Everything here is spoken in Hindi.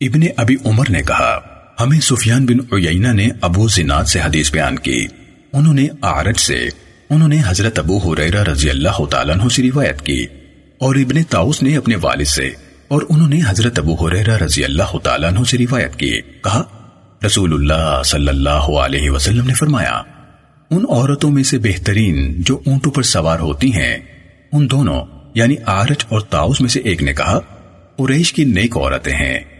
इब्ने अबी उमर ने कहा, हमें सुफियान बिन उयैना ने अबू जिनाद से हदीस बयान की। उन्होंने आरज से, उन्होंने हज़रत अबू हुरैरा रज़ी अल्लाह तआला से रिवायत की और इब्ने ताउस ने अपने वालिद से और उन्होंने हज़रत अबू हुरैरा रज़ी अल्लाह तआला से रिवायत की। कहा, रसूलुल्लाह सल्लल्लाहु अलैहि वसल्लम ने फरमाया, उन औरतों में से बेहतरीन जो ऊंटों पर सवार होती हैं, उन दोनों, यानी आरज और ताउस में से एक ने कहा, कुरैश की नेक औरतें हैं।